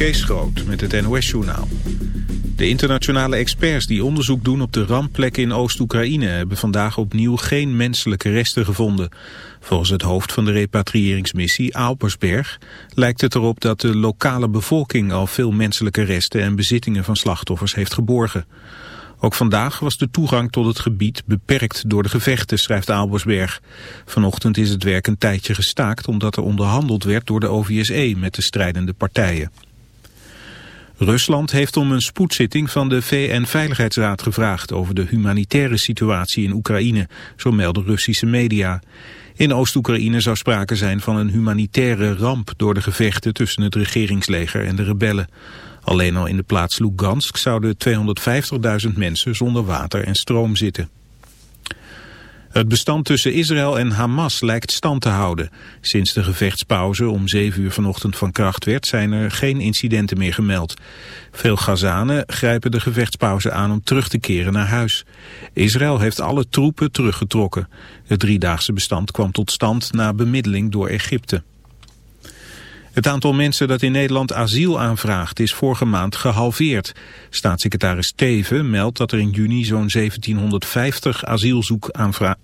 Kees Groot met het NOS-journaal. De internationale experts die onderzoek doen op de rampplekken in Oost-Oekraïne... hebben vandaag opnieuw geen menselijke resten gevonden. Volgens het hoofd van de repatriëringsmissie, Alpersberg... lijkt het erop dat de lokale bevolking al veel menselijke resten... en bezittingen van slachtoffers heeft geborgen. Ook vandaag was de toegang tot het gebied beperkt door de gevechten, schrijft Aalbersberg. Vanochtend is het werk een tijdje gestaakt omdat er onderhandeld werd door de OVSE met de strijdende partijen. Rusland heeft om een spoedzitting van de VN-veiligheidsraad gevraagd over de humanitaire situatie in Oekraïne, zo melden Russische media. In Oost-Oekraïne zou sprake zijn van een humanitaire ramp door de gevechten tussen het regeringsleger en de rebellen. Alleen al in de plaats Lugansk zouden 250.000 mensen zonder water en stroom zitten. Het bestand tussen Israël en Hamas lijkt stand te houden. Sinds de gevechtspauze om 7 uur vanochtend van kracht werd zijn er geen incidenten meer gemeld. Veel Gazanen grijpen de gevechtspauze aan om terug te keren naar huis. Israël heeft alle troepen teruggetrokken. Het driedaagse bestand kwam tot stand na bemiddeling door Egypte. Het aantal mensen dat in Nederland asiel aanvraagt is vorige maand gehalveerd. Staatssecretaris Teven meldt dat er in juni zo'n 1750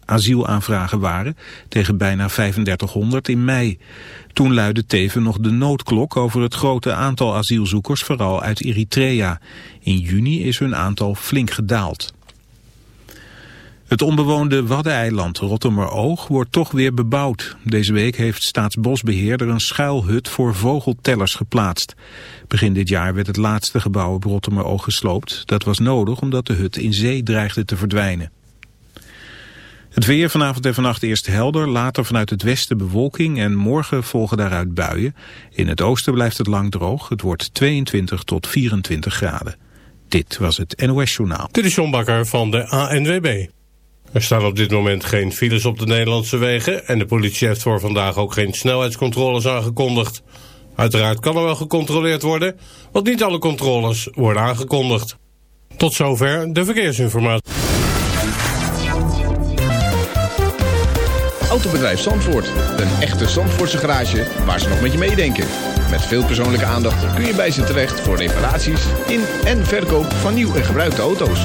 asielaanvragen waren, tegen bijna 3500 in mei. Toen luidde Teven nog de noodklok over het grote aantal asielzoekers, vooral uit Eritrea. In juni is hun aantal flink gedaald. Het onbewoonde Waddeneiland Rottemeroog wordt toch weer bebouwd. Deze week heeft Staatsbosbeheerder een schuilhut voor vogeltellers geplaatst. Begin dit jaar werd het laatste gebouw op Rottemeroog gesloopt. Dat was nodig omdat de hut in zee dreigde te verdwijnen. Het weer vanavond en vannacht eerst helder, later vanuit het westen bewolking en morgen volgen daaruit buien. In het oosten blijft het lang droog. Het wordt 22 tot 24 graden. Dit was het NOS Journaal. Dit is John Bakker van de ANWB. Er staan op dit moment geen files op de Nederlandse wegen... en de politie heeft voor vandaag ook geen snelheidscontroles aangekondigd. Uiteraard kan er wel gecontroleerd worden... want niet alle controles worden aangekondigd. Tot zover de verkeersinformatie. Autobedrijf Zandvoort. Een echte Zandvoortse garage waar ze nog met je meedenken. Met veel persoonlijke aandacht kun je bij ze terecht... voor reparaties in en verkoop van nieuw en gebruikte auto's.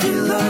feel the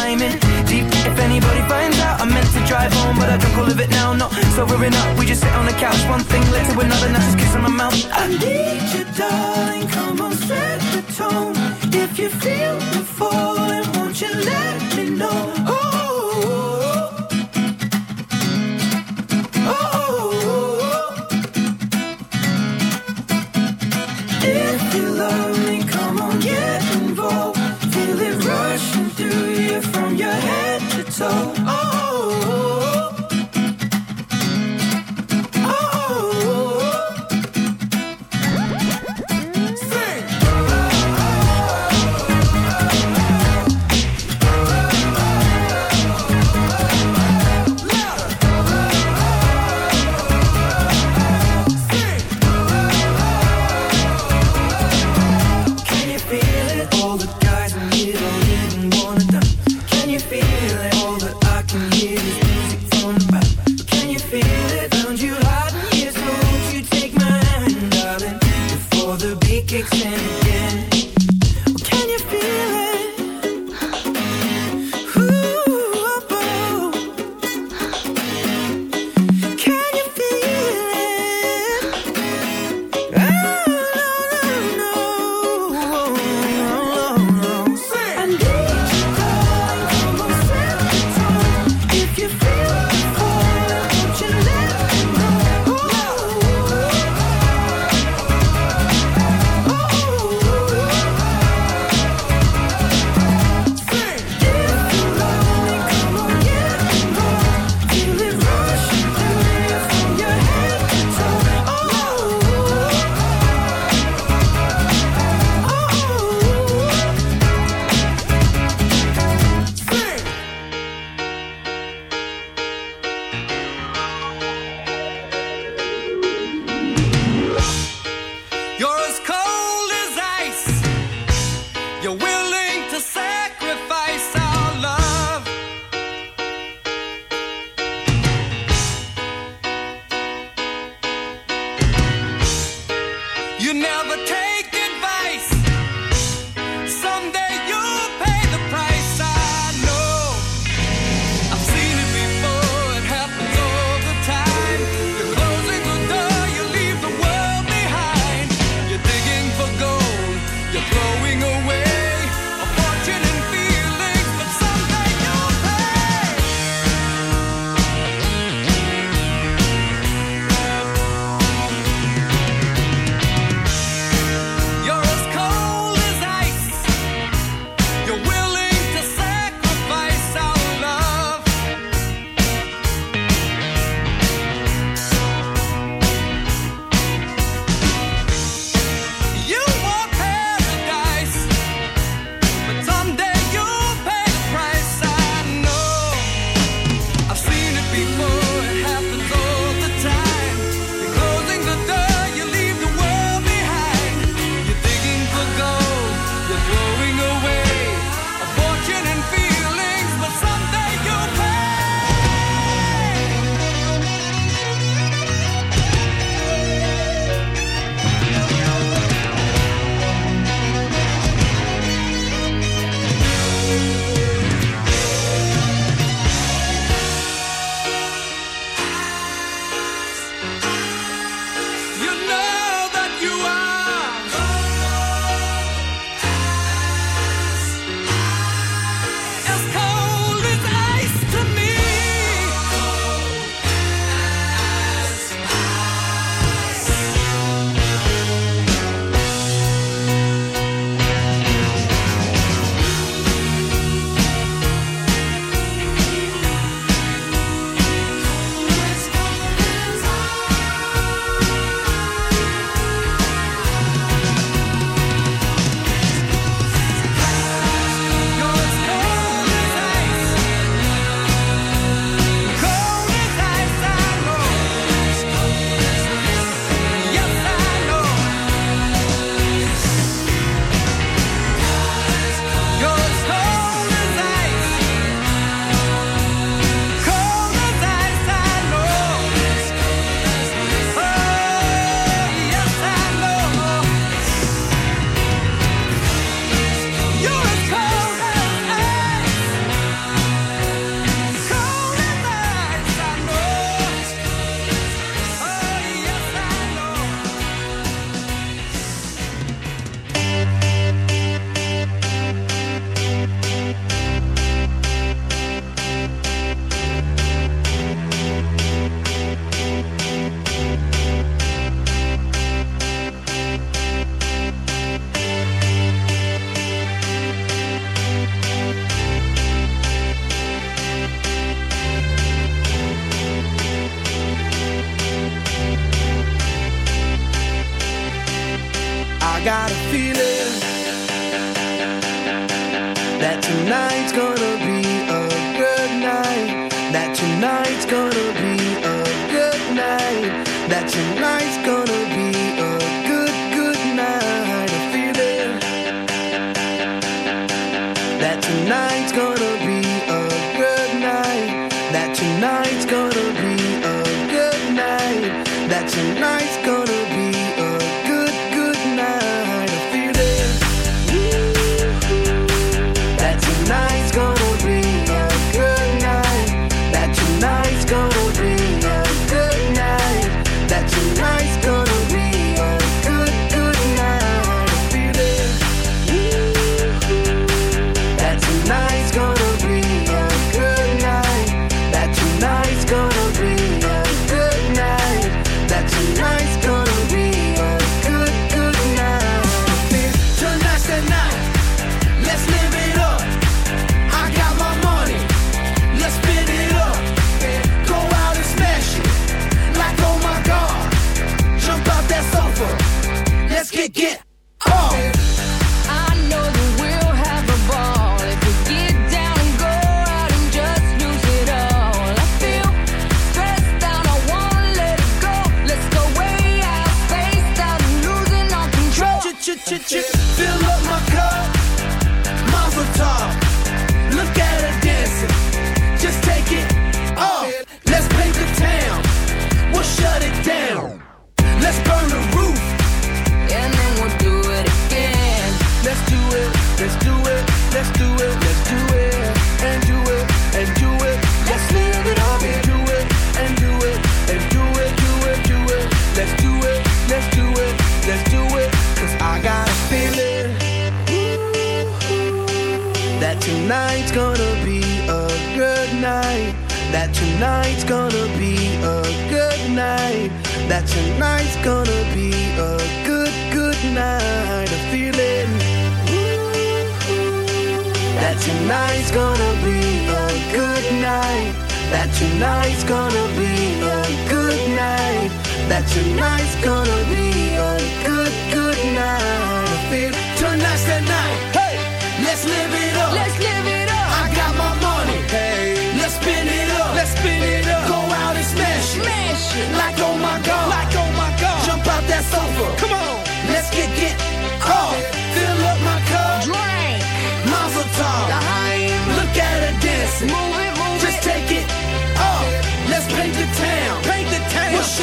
Deep. If anybody finds out, I meant to drive home, but I drunk all of it now. Not sobering up, we just sit on the couch. One thing led to another, now just kiss on my mouth. I need you, darling. Come on, set the tone. If you feel the falling, won't you let me know?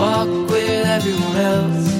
walk with everyone else.